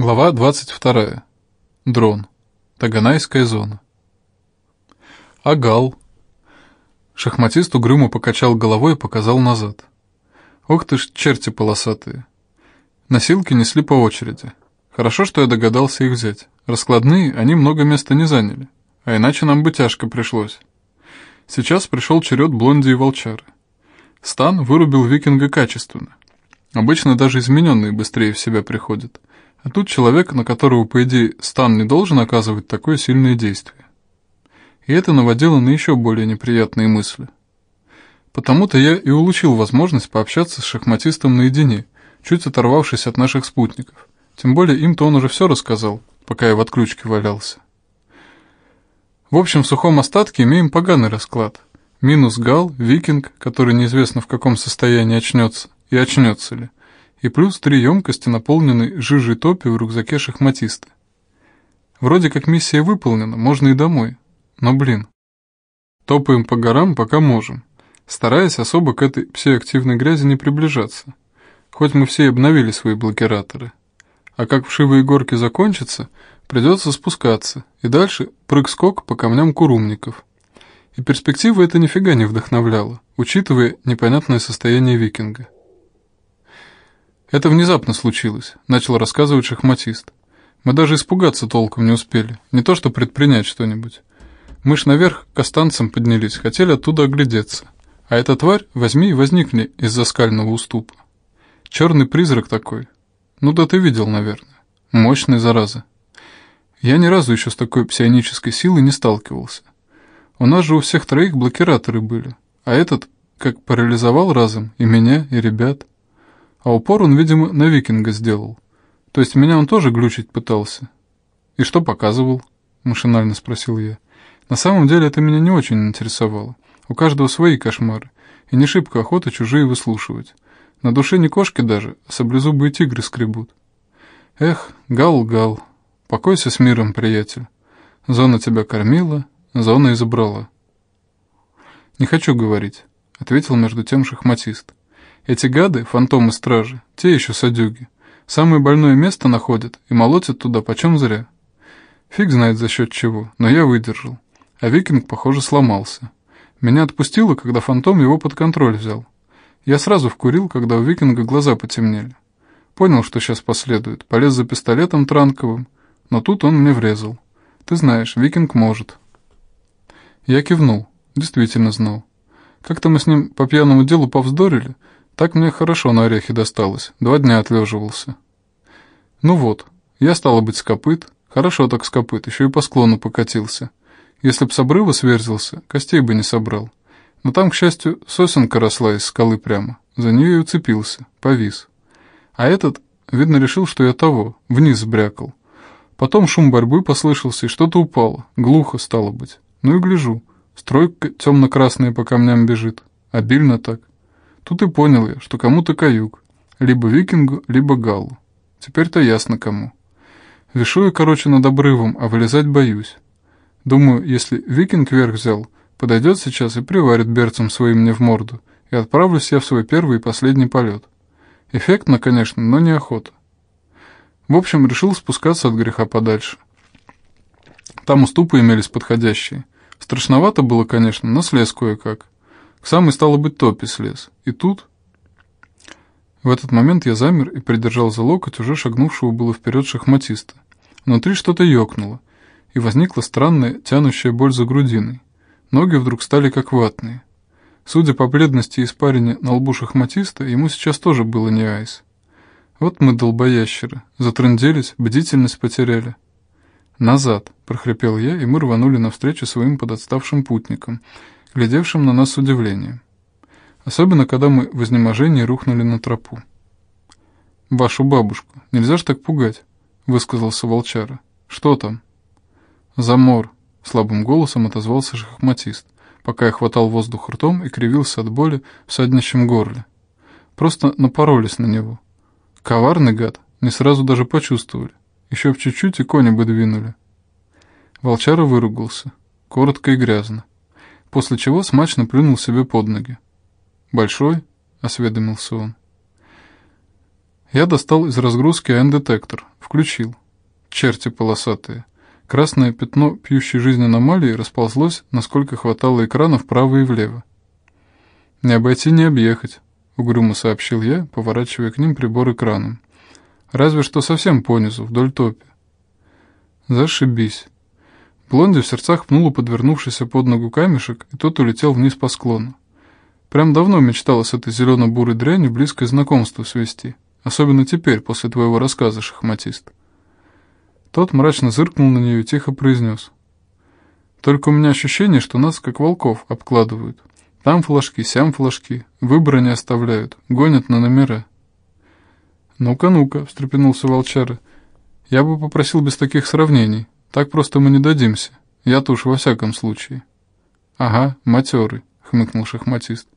Глава 22. Дрон. Таганайская зона. Агал. Шахматист угрюмо покачал головой и показал назад. Ох ты ж, черти полосатые. Носилки несли по очереди. Хорошо, что я догадался их взять. Раскладные они много места не заняли, а иначе нам бы тяжко пришлось. Сейчас пришел черед блонди и волчары. Стан вырубил викинга качественно. Обычно даже измененные быстрее в себя приходят. А тут человек, на которого, по идее, стан не должен оказывать такое сильное действие. И это наводило на еще более неприятные мысли. Потому-то я и улучил возможность пообщаться с шахматистом наедине, чуть оторвавшись от наших спутников. Тем более им-то он уже все рассказал, пока я в отключке валялся. В общем, в сухом остатке имеем поганый расклад. Минус Гал, Викинг, который неизвестно в каком состоянии очнется, и очнется ли и плюс три емкости, наполненные жижей топи в рюкзаке шахматиста. Вроде как миссия выполнена, можно и домой. Но блин. Топаем по горам, пока можем, стараясь особо к этой псиактивной грязи не приближаться. Хоть мы все и обновили свои блокираторы. А как вшивые горки закончатся, придется спускаться, и дальше прыг-скок по камням курумников. И перспектива это нифига не вдохновляла, учитывая непонятное состояние викинга. «Это внезапно случилось», — начал рассказывать шахматист. «Мы даже испугаться толком не успели, не то что предпринять что-нибудь. Мы ж наверх к останцам поднялись, хотели оттуда оглядеться. А эта тварь возьми и возникни из-за скального уступа. Черный призрак такой. Ну да ты видел, наверное. Мощный, зараза. Я ни разу еще с такой псионической силой не сталкивался. У нас же у всех троих блокираторы были, а этот как парализовал разом и меня, и ребят». А упор он, видимо, на викинга сделал. То есть меня он тоже глючить пытался. «И что показывал?» – машинально спросил я. На самом деле это меня не очень интересовало. У каждого свои кошмары, и не шибко охота чужие выслушивать. На душе не кошки даже, а саблезубые тигры скребут. Эх, гал-гал, покойся с миром, приятель. Зона тебя кормила, зона и забрала. Не хочу говорить, ответил между тем шахматист. Эти гады, фантомы стражи, те еще садюги. Самое больное место находят и молотят туда почем зря. Фиг знает за счет чего, но я выдержал. А викинг, похоже, сломался. Меня отпустило, когда фантом его под контроль взял. Я сразу вкурил, когда у викинга глаза потемнели. Понял, что сейчас последует, полез за пистолетом транковым, но тут он мне врезал. Ты знаешь, викинг может. Я кивнул, действительно знал. Как-то мы с ним по пьяному делу повздорили, так мне хорошо на орехи досталось, два дня отлеживался. Ну вот, я стало быть с копыт, хорошо так с копыт, еще и по склону покатился. Если б с обрыва сверзился, костей бы не собрал. Но там, к счастью, сосенка росла из скалы прямо, за нее и уцепился, повис. А этот, видно, решил, что я того, вниз брякал. Потом шум борьбы послышался, и что-то упало, глухо стало быть. Ну и гляжу, стройка темно-красная по камням бежит, обильно так. Тут и понял я, что кому-то каюк. Либо викингу, либо галу. Теперь-то ясно кому. Вишу я, короче, над обрывом, а вылезать боюсь. Думаю, если викинг вверх взял, подойдет сейчас и приварит берцем своим мне в морду, и отправлюсь я в свой первый и последний полет. Эффектно, конечно, но неохота. В общем, решил спускаться от греха подальше. Там уступы имелись подходящие. Страшновато было, конечно, но слез кое-как. К самой, стало быть, топи слез. И тут... В этот момент я замер и придержал за локоть уже шагнувшего было вперед шахматиста. Внутри что-то ёкнуло, и возникла странная, тянущая боль за грудиной. Ноги вдруг стали как ватные. Судя по бледности и испарине на лбу шахматиста, ему сейчас тоже было не айс. Вот мы, долбоящеры, затрынделись, бдительность потеряли. «Назад!» — прохрипел я, и мы рванули навстречу своим подотставшим путникам — глядевшим на нас с удивлением. Особенно, когда мы в изнеможении рухнули на тропу. «Вашу бабушку нельзя ж так пугать», — высказался волчара. «Что там?» «Замор», — слабым голосом отозвался шахматист, пока я хватал воздух ртом и кривился от боли в саднищем горле. Просто напоролись на него. Коварный гад, не сразу даже почувствовали. Еще в чуть-чуть и кони бы двинули. Волчара выругался, коротко и грязно после чего смачно плюнул себе под ноги. «Большой?» — осведомился он. Я достал из разгрузки АН-детектор, включил. Черти полосатые. Красное пятно пьющей жизнь аномалии расползлось, насколько хватало экрана вправо и влево. «Не обойти, не объехать», — угрюмо сообщил я, поворачивая к ним прибор экраном. «Разве что совсем понизу, вдоль топи». «Зашибись». Блонди в сердцах пнула подвернувшийся под ногу камешек, и тот улетел вниз по склону. Прям давно мечтала с этой зелено-бурой дрянью близкое знакомство свести. Особенно теперь, после твоего рассказа, шахматист. Тот мрачно зыркнул на нее и тихо произнес. Только у меня ощущение, что нас, как волков, обкладывают. Там флажки, сям флажки, выбора не оставляют, гонят на номера. «Ну-ка, ну-ка», — встрепенулся волчара. «Я бы попросил без таких сравнений. Так просто мы не дадимся. Я-то уж во всяком случае». «Ага, матерый», — хмыкнул шахматист.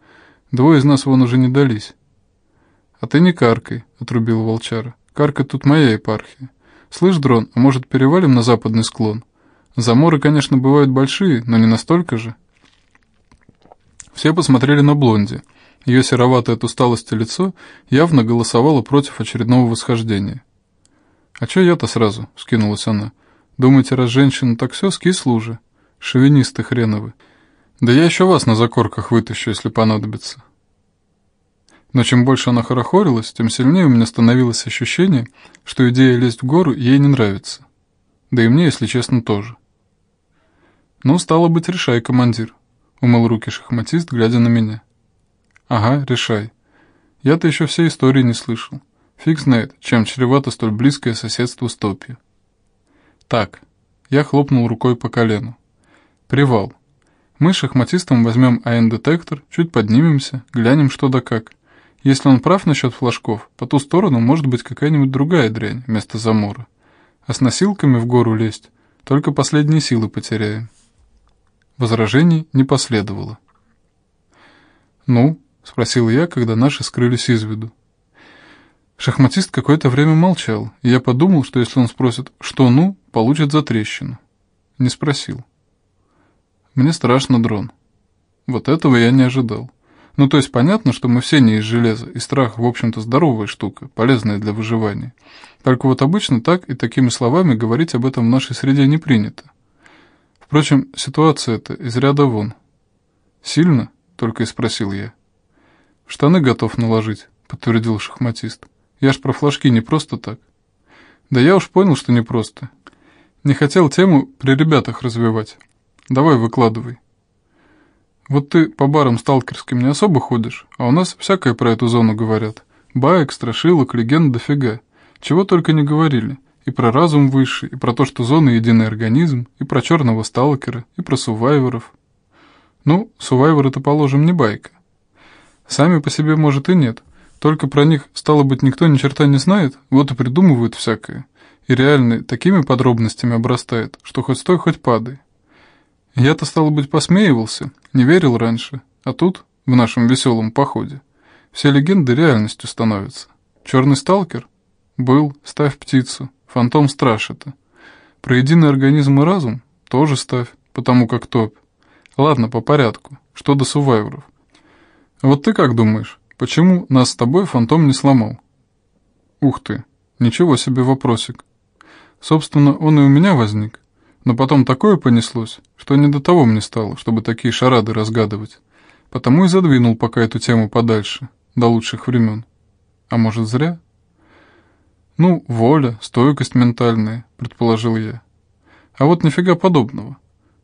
«Двое из нас вон уже не дались». «А ты не каркай», — отрубил волчара. «Карка тут моя епархия. Слышь, дрон, а может перевалим на западный склон? Заморы, конечно, бывают большие, но не настолько же». Все посмотрели на Блонди. Ее сероватое от усталости лицо явно голосовало против очередного восхождения. «А чё я-то сразу?» — скинулась она. «Думаете, раз женщина так все, скисла уже? Шовинисты хреновы. Да я еще вас на закорках вытащу, если понадобится». Но чем больше она хорохорилась, тем сильнее у меня становилось ощущение, что идея лезть в гору ей не нравится. Да и мне, если честно, тоже. «Ну, стало быть, решай, командир», — умыл руки шахматист, глядя на меня. «Ага, решай. Я-то еще всей истории не слышал. Фиг знает, чем чревато столь близкое соседство с топью». «Так», — я хлопнул рукой по колену. «Привал. Мы шахматистом возьмем АН-детектор, чуть поднимемся, глянем что да как». Если он прав насчет флажков, по ту сторону может быть какая-нибудь другая дрянь вместо замора. А с носилками в гору лезть, только последние силы потеряем. Возражений не последовало. «Ну?» — спросил я, когда наши скрылись из виду. Шахматист какое-то время молчал, и я подумал, что если он спросит «что ну?», получит затрещину. Не спросил. Мне страшно, дрон. Вот этого я не ожидал. Ну, то есть понятно, что мы все не из железа, и страх, в общем-то, здоровая штука, полезная для выживания. Только вот обычно так и такими словами говорить об этом в нашей среде не принято. Впрочем, ситуация эта из ряда вон. «Сильно?» — только и спросил я. «Штаны готов наложить», — подтвердил шахматист. «Я ж про флажки не просто так». «Да я уж понял, что не просто. Не хотел тему при ребятах развивать. Давай выкладывай». Вот ты по барам сталкерским не особо ходишь, а у нас всякое про эту зону говорят. Баек, страшилок, легенд дофига. Чего только не говорили. И про разум высший, и про то, что зона — единый организм, и про черного сталкера, и про сувайверов. Ну, сувайвер-то, положим, не байка. Сами по себе, может, и нет. Только про них, стало быть, никто ни черта не знает, вот и придумывают всякое. И реально такими подробностями обрастает, что хоть стой, хоть падай. Я-то, стало быть, посмеивался, не верил раньше, а тут, в нашем веселом походе, все легенды реальностью становятся. Черный сталкер? Был, ставь птицу, фантом страж это. Про единый организм и разум? Тоже ставь, потому как топ. Ладно, по порядку, что до сувайверов. Вот ты как думаешь, почему нас с тобой фантом не сломал? Ух ты, ничего себе вопросик. Собственно, он и у меня возник. Но потом такое понеслось, что не до того мне стало, чтобы такие шарады разгадывать. Потому и задвинул пока эту тему подальше, до лучших времен. А может, зря? Ну, воля, стойкость ментальная, предположил я. А вот нифига подобного.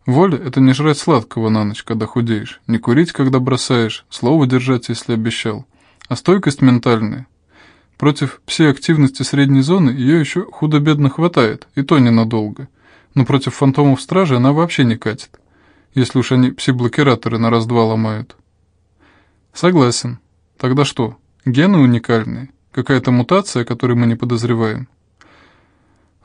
Воля — это не жрать сладкого на ночь, когда худеешь, не курить, когда бросаешь, слово держать, если обещал. А стойкость ментальная. Против всей активности средней зоны ее еще худо-бедно хватает, и то ненадолго — но против фантомов стражи она вообще не катит, если уж они пси-блокираторы на раз-два ломают. Согласен. Тогда что, гены уникальные? Какая-то мутация, которой мы не подозреваем?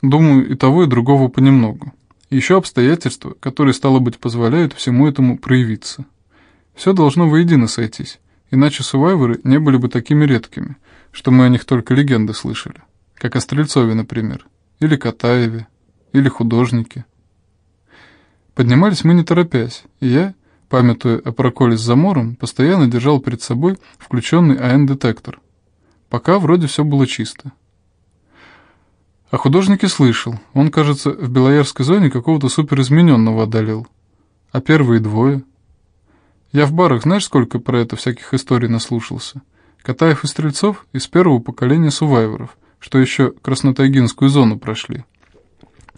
Думаю, и того, и другого понемногу. Еще обстоятельства, которые, стало быть, позволяют всему этому проявиться. Все должно воедино сойтись, иначе сувайверы не были бы такими редкими, что мы о них только легенды слышали, как о Стрельцове, например, или Катаеве, или художники. Поднимались мы не торопясь, и я, памятуя о проколе с замором, постоянно держал перед собой включенный АН-детектор. Пока вроде все было чисто. О художнике слышал. Он, кажется, в Белоярской зоне какого-то суперизмененного одолел. А первые двое? Я в барах знаешь, сколько про это всяких историй наслушался? Катаев и Стрельцов из первого поколения сувайверов, что еще Краснотайгинскую зону прошли.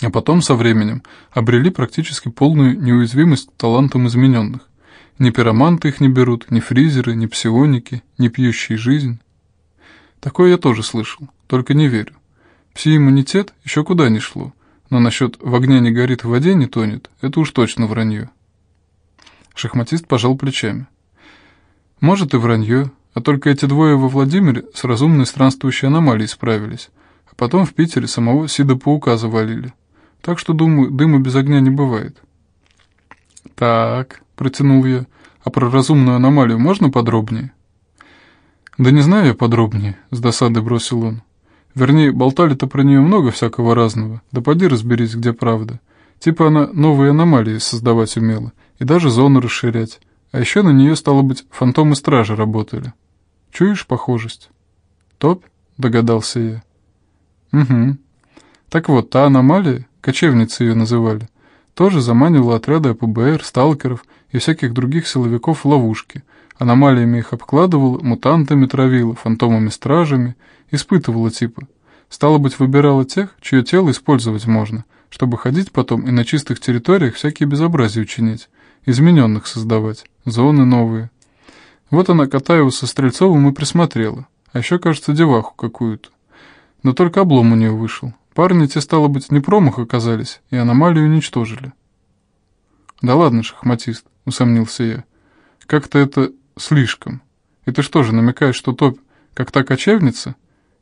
А потом со временем обрели практически полную неуязвимость к талантам измененных. Ни пироманты их не берут, ни фризеры, ни псионики, ни пьющие жизнь. Такое я тоже слышал, только не верю. Пси-иммунитет еще куда ни шло, но насчет «в огне не горит, в воде не тонет» — это уж точно вранье. Шахматист пожал плечами. Может и вранье, а только эти двое во Владимире с разумной странствующей аномалией справились, а потом в Питере самого Сида-паука завалили. Так что, думаю, дыма без огня не бывает. «Так», — протянул я, — «а про разумную аномалию можно подробнее?» «Да не знаю я подробнее», — с досадой бросил он. Вернее, болтали-то про нее много всякого разного, да поди разберись, где правда. Типа она новые аномалии создавать умела, и даже зону расширять. А еще на нее, стало быть, фантомы-стражи работали. Чуешь похожесть? Топь? Догадался я. Угу. Так вот, та аномалия, кочевницы ее называли, тоже заманивала отряды АПБР, сталкеров и всяких других силовиков в ловушки. Аномалиями их обкладывала, мутантами травила, фантомами-стражами — Испытывала типа. Стало быть, выбирала тех, чье тело использовать можно, чтобы ходить потом и на чистых территориях всякие безобразия учинить, измененных создавать, зоны новые. Вот она Катаева со Стрельцовым и присмотрела, а еще, кажется, деваху какую-то. Но только облом у нее вышел. Парни те, стало быть, не промах оказались, и аномалию уничтожили. «Да ладно, шахматист», — усомнился я. «Как-то это слишком. И ты что же, намекаешь, что топ, как та кочевница,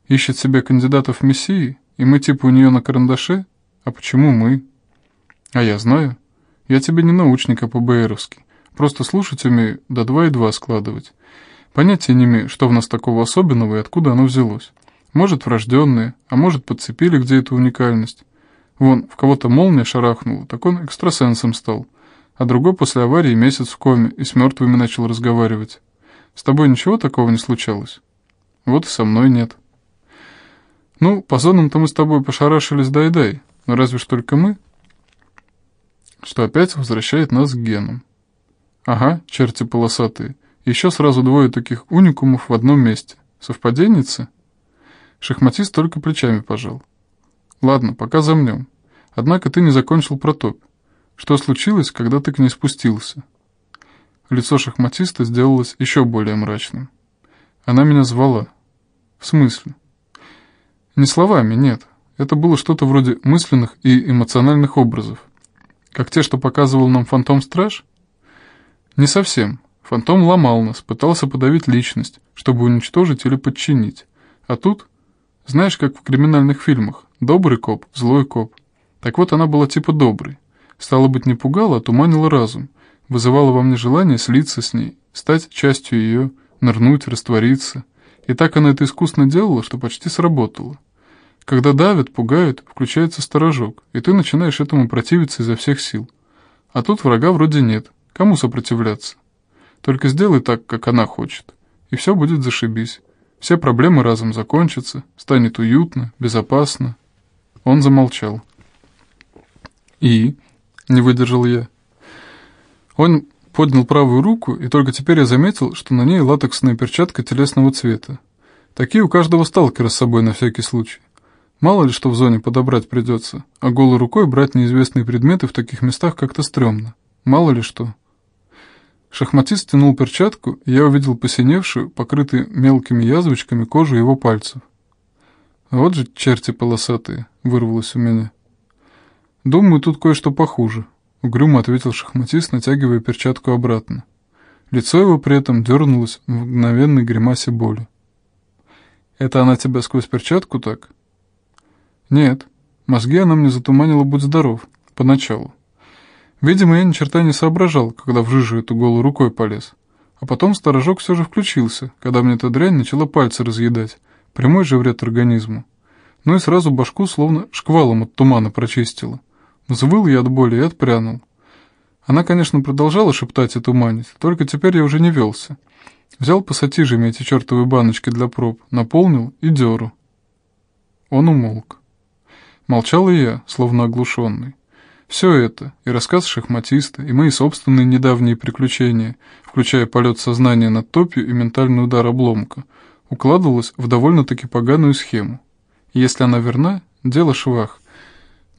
Ищет себе кандидатов в мессии, и мы типа у нее на карандаше? А почему мы? А я знаю. Я тебе не научник, а по-БРовски. Просто слушать умею, да два и два складывать. Понятия не имею, что в нас такого особенного и откуда оно взялось. Может, врожденные, а может, подцепили где эту уникальность. Вон, в кого-то молния шарахнула, так он экстрасенсом стал. А другой после аварии месяц в коме и с мертвыми начал разговаривать. С тобой ничего такого не случалось? Вот и со мной нет. Ну, по зонам-то мы с тобой пошарашились дай-дай, но разве ж только мы? Что опять возвращает нас к генам. Ага, черти полосатые. Еще сразу двое таких уникумов в одном месте. Совпаденницы? Шахматист только плечами пожал. Ладно, пока замнем. Однако ты не закончил про топ. Что случилось, когда ты к ней спустился? Лицо шахматиста сделалось еще более мрачным. Она меня звала. В смысле? Не словами, нет. Это было что-то вроде мысленных и эмоциональных образов. Как те, что показывал нам Фантом-страж? Не совсем. Фантом ломал нас, пытался подавить личность, чтобы уничтожить или подчинить. А тут, знаешь, как в криминальных фильмах, добрый коп, злой коп. Так вот, она была типа доброй. Стало быть, не пугала, а туманила разум. Вызывала во мне желание слиться с ней, стать частью ее, нырнуть, раствориться. И так она это искусно делала, что почти сработало. Когда давят, пугают, включается сторожок, и ты начинаешь этому противиться изо всех сил. А тут врага вроде нет. Кому сопротивляться? Только сделай так, как она хочет, и все будет зашибись. Все проблемы разом закончатся, станет уютно, безопасно. Он замолчал. «И?» — не выдержал я. Он поднял правую руку, и только теперь я заметил, что на ней латексная перчатка телесного цвета. Такие у каждого сталкера с собой на всякий случай. Мало ли что в зоне подобрать придется, а голой рукой брать неизвестные предметы в таких местах как-то стрёмно. Мало ли что. Шахматист стянул перчатку, и я увидел посиневшую, покрытую мелкими язвочками кожу его пальцев. «Вот же черти полосатые!» — вырвалось у меня. «Думаю, тут кое-что похуже», — угрюмо ответил шахматист, натягивая перчатку обратно. Лицо его при этом дернулось в мгновенной гримасе боли. «Это она тебя сквозь перчатку так?» Нет, мозги она мне затуманила, будь здоров, поначалу. Видимо, я ни черта не соображал, когда в жижу эту голую рукой полез. А потом сторожок все же включился, когда мне эта дрянь начала пальцы разъедать. Прямой же вред организму. Ну и сразу башку словно шквалом от тумана прочистила. Взвыл я от боли и отпрянул. Она, конечно, продолжала шептать и туманить, только теперь я уже не велся. Взял пассатижами эти чертовы баночки для проб, наполнил и дёру. Он умолк. Молчал и я, словно оглушенный. Все это, и рассказ шахматиста, и мои собственные недавние приключения, включая полет сознания над топью и ментальный удар обломка, укладывалось в довольно-таки поганую схему. Если она верна, дело швах.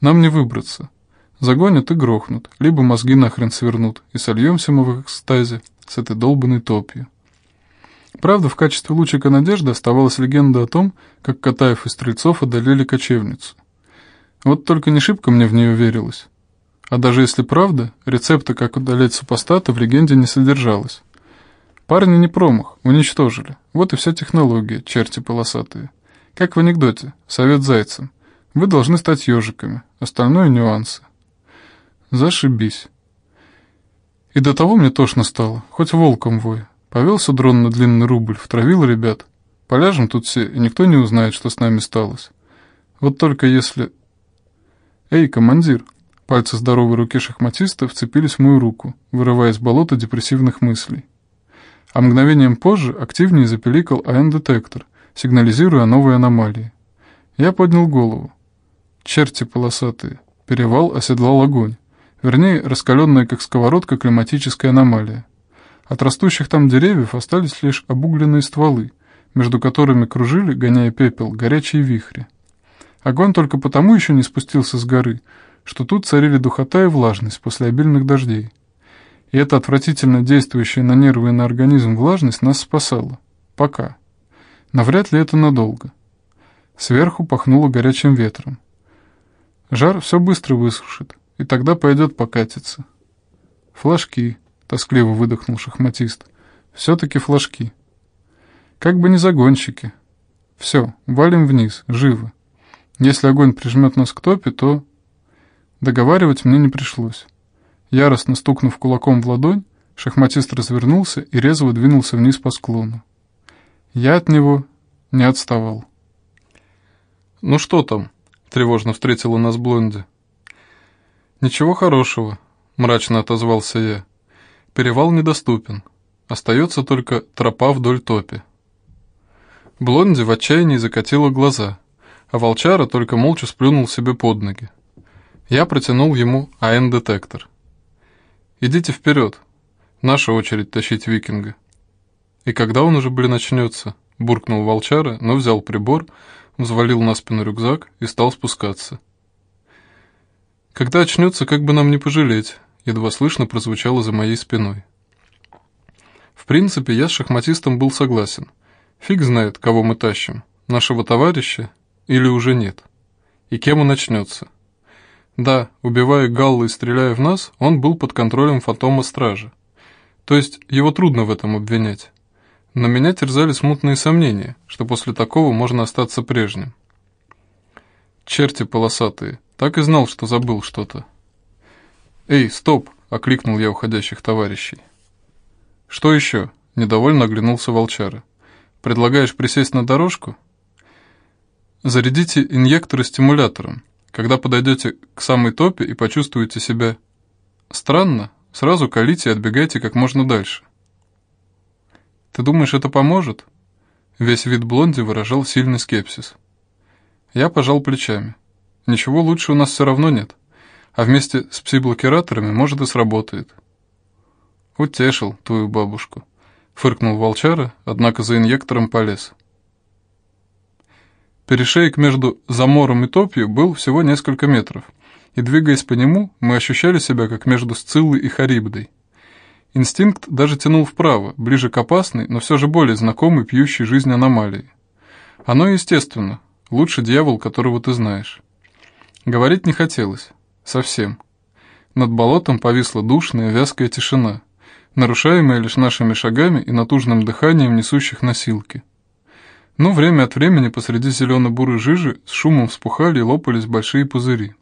Нам не выбраться. Загонят и грохнут, либо мозги нахрен свернут, и сольемся мы в экстазе с этой долбанной топью. Правда, в качестве лучика надежды оставалась легенда о том, как Катаев и Стрельцов одолели кочевницу. Вот только не шибко мне в нее верилось. А даже если правда, рецепта, как удалять супостата, в легенде не содержалось. Парни не промах, уничтожили. Вот и вся технология, черти полосатые. Как в анекдоте, совет зайцам. Вы должны стать ежиками, остальное нюансы. Зашибись. И до того мне тошно стало, хоть волком вой. Повелся дрон на длинный рубль, втравил ребят. Поляжем тут все, и никто не узнает, что с нами сталось. Вот только если... Эй, командир, Пальцы здоровой руки шахматиста вцепились в мою руку, вырывая из болота депрессивных мыслей. А мгновением позже активнее запеликал АН-детектор, сигнализируя о новой аномалии. Я поднял голову. Черти полосатые. Перевал оседлал огонь. Вернее, раскаленная как сковородка климатическая аномалия. От растущих там деревьев остались лишь обугленные стволы, между которыми кружили, гоняя пепел, горячие вихри. Огонь только потому еще не спустился с горы, что тут царили духота и влажность после обильных дождей. И эта отвратительно действующая на нервы и на организм влажность нас спасала. Пока. Но вряд ли это надолго. Сверху пахнуло горячим ветром. Жар все быстро высушит, и тогда пойдет покатиться. «Флажки», — тоскливо выдохнул шахматист. «Все-таки флажки. Как бы не загонщики. Все, валим вниз, живо. Если огонь прижмет нас к топе, то Договаривать мне не пришлось. Яростно стукнув кулаком в ладонь, шахматист развернулся и резво двинулся вниз по склону. Я от него не отставал. «Ну что там?» — тревожно встретила нас Блонди. «Ничего хорошего», — мрачно отозвался я. «Перевал недоступен. Остается только тропа вдоль топи». Блонди в отчаянии закатила глаза, а волчара только молча сплюнул себе под ноги. Я протянул ему АН-детектор. «Идите вперед. Наша очередь тащить викинга». «И когда он уже, блин, начнется?» — буркнул волчара, но взял прибор, взвалил на спину рюкзак и стал спускаться. «Когда очнется, как бы нам не пожалеть», — едва слышно прозвучало за моей спиной. В принципе, я с шахматистом был согласен. Фиг знает, кого мы тащим, нашего товарища или уже нет. И кем он начнется. Да, убивая Галла и стреляя в нас, он был под контролем фантома Стража. То есть его трудно в этом обвинять. Но меня терзали смутные сомнения, что после такого можно остаться прежним. Черти полосатые, так и знал, что забыл что-то. «Эй, стоп!» — окликнул я уходящих товарищей. «Что еще?» — недовольно оглянулся волчара. «Предлагаешь присесть на дорожку?» «Зарядите инъекторы стимулятором. Когда подойдете к самой топе и почувствуете себя странно, сразу колите и отбегайте как можно дальше. Ты думаешь, это поможет? Весь вид блонди выражал сильный скепсис. Я пожал плечами. Ничего лучше у нас все равно нет. А вместе с пси-блокираторами, может, и сработает. Утешил твою бабушку. Фыркнул волчара, однако за инъектором полез. Перешейк между Замором и Топью был всего несколько метров, и, двигаясь по нему, мы ощущали себя как между Сциллой и Харибдой. Инстинкт даже тянул вправо, ближе к опасной, но все же более знакомой пьющей жизнь аномалии. Оно естественно, лучше дьявол, которого ты знаешь. Говорить не хотелось. Совсем. Над болотом повисла душная, вязкая тишина, нарушаемая лишь нашими шагами и натужным дыханием несущих носилки. Но время от времени посреди зелено-бурой жижи с шумом вспухали и лопались большие пузыри.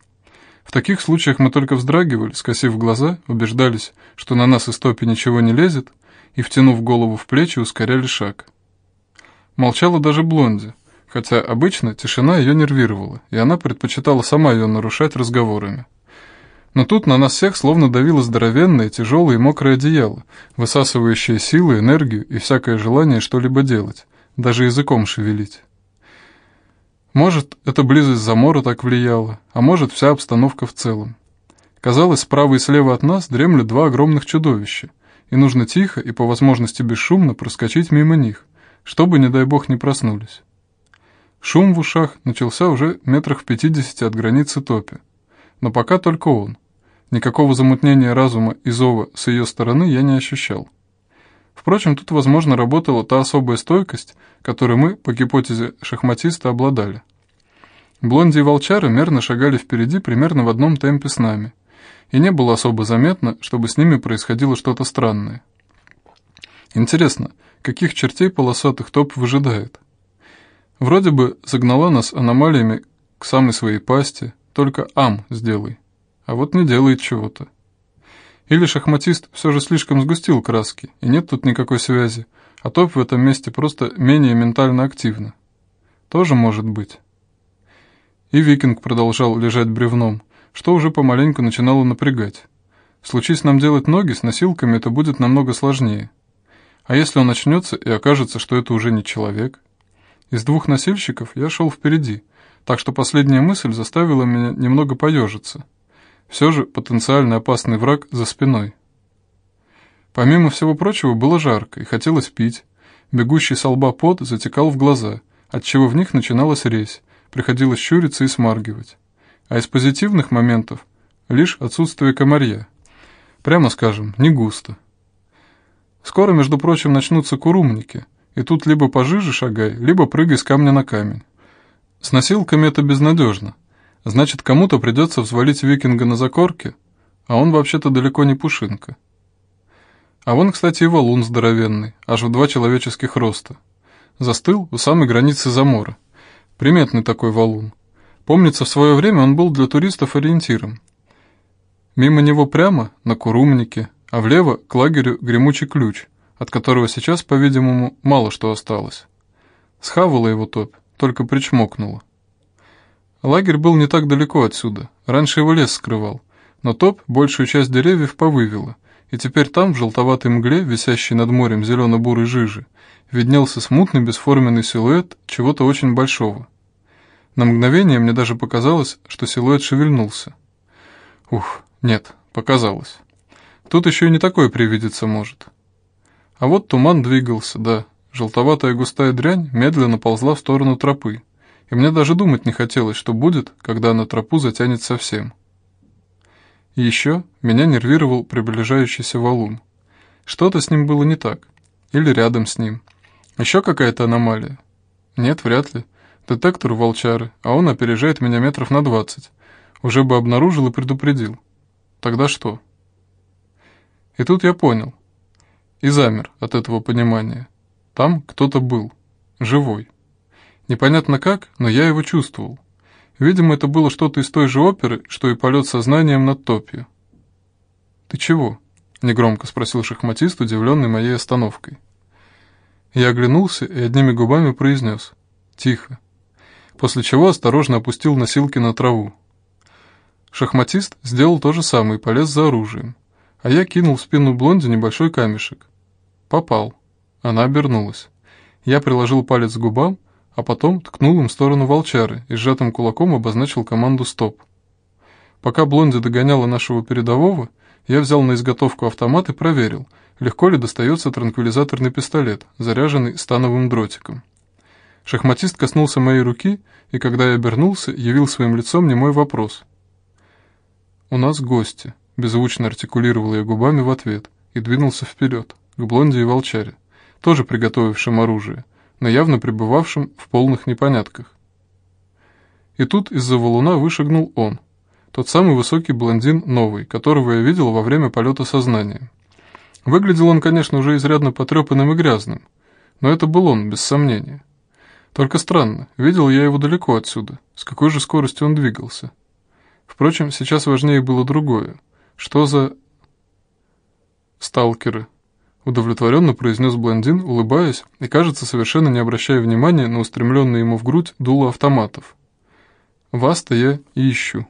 В таких случаях мы только вздрагивали, скосив глаза, убеждались, что на нас из топи ничего не лезет, и, втянув голову в плечи, ускоряли шаг. Молчала даже Блонди, хотя обычно тишина ее нервировала, и она предпочитала сама ее нарушать разговорами. Но тут на нас всех словно давило здоровенное, тяжелое и мокрое одеяло, высасывающее силы, энергию и всякое желание что-либо делать, даже языком шевелить. Может, эта близость замора так влияла, а может, вся обстановка в целом. Казалось, справа и слева от нас дремлют два огромных чудовища, и нужно тихо и по возможности бесшумно проскочить мимо них, чтобы, не дай бог, не проснулись. Шум в ушах начался уже метрах в пятидесяти от границы топи, но пока только он. Никакого замутнения разума и зова с ее стороны я не ощущал. Впрочем, тут, возможно, работала та особая стойкость, которой мы, по гипотезе шахматиста, обладали. Блонди и волчары мерно шагали впереди примерно в одном темпе с нами, и не было особо заметно, чтобы с ними происходило что-то странное. Интересно, каких чертей полосатых топ выжидает? Вроде бы загнала нас аномалиями к самой своей пасти, только ам сделай а вот не делает чего-то. Или шахматист все же слишком сгустил краски, и нет тут никакой связи, а топ в этом месте просто менее ментально активно. Тоже может быть. И викинг продолжал лежать бревном, что уже помаленьку начинало напрягать. Случись нам делать ноги с носилками, это будет намного сложнее. А если он начнется и окажется, что это уже не человек? Из двух носильщиков я шел впереди, так что последняя мысль заставила меня немного поежиться. Все же потенциально опасный враг за спиной. Помимо всего прочего, было жарко и хотелось пить. Бегущий со лба пот затекал в глаза, отчего в них начиналась резь, приходилось щуриться и смаргивать. А из позитивных моментов лишь отсутствие комарья. Прямо скажем, не густо. Скоро, между прочим, начнутся курумники, и тут либо пожиже шагай, либо прыгай с камня на камень. С носилками это безнадежно. Значит, кому-то придется взвалить викинга на закорке, а он вообще-то далеко не пушинка. А вон, кстати, и валун здоровенный, аж в два человеческих роста. Застыл у самой границы замора. Приметный такой валун. Помнится, в свое время он был для туристов ориентиром. Мимо него прямо, на Курумнике, а влево к лагерю гремучий ключ, от которого сейчас, по-видимому, мало что осталось. Схавала его топь, только причмокнула. Лагерь был не так далеко отсюда, раньше его лес скрывал, но топ большую часть деревьев повывело, и теперь там, в желтоватой мгле, висящей над морем зелено-бурой жижи, виднелся смутный бесформенный силуэт чего-то очень большого. На мгновение мне даже показалось, что силуэт шевельнулся. Ух, нет, показалось. Тут еще и не такое привидеться может. А вот туман двигался, да, желтоватая густая дрянь медленно ползла в сторону тропы и мне даже думать не хотелось, что будет, когда она тропу затянет совсем. И еще меня нервировал приближающийся валун. Что-то с ним было не так. Или рядом с ним. Еще какая-то аномалия. Нет, вряд ли. Детектор волчары, а он опережает меня метров на двадцать. Уже бы обнаружил и предупредил. Тогда что? И тут я понял. И замер от этого понимания. Там кто-то был. Живой. Непонятно как, но я его чувствовал. Видимо, это было что-то из той же оперы, что и полет сознанием над топью. «Ты чего?» — негромко спросил шахматист, удивленный моей остановкой. Я оглянулся и одними губами произнес «Тихо», после чего осторожно опустил носилки на траву. Шахматист сделал то же самое и полез за оружием, а я кинул в спину блонде небольшой камешек. Попал. Она обернулась. Я приложил палец к губам, а потом ткнул им в сторону волчары и сжатым кулаком обозначил команду «Стоп». Пока Блонди догоняла нашего передового, я взял на изготовку автомат и проверил, легко ли достается транквилизаторный пистолет, заряженный становым дротиком. Шахматист коснулся моей руки, и когда я обернулся, явил своим лицом не мой вопрос. «У нас гости», — беззвучно артикулировал я губами в ответ и двинулся вперед, к Блонди и волчаре, тоже приготовившим оружие, но явно пребывавшим в полных непонятках. И тут из-за валуна вышагнул он, тот самый высокий блондин новый, которого я видел во время полета сознания. Выглядел он, конечно, уже изрядно потрепанным и грязным, но это был он, без сомнения. Только странно, видел я его далеко отсюда, с какой же скоростью он двигался. Впрочем, сейчас важнее было другое. Что за... Сталкеры, удовлетворенно произнес блондин, улыбаясь и, кажется, совершенно не обращая внимания на устремленные ему в грудь дуло автоматов. «Вас-то я ищу».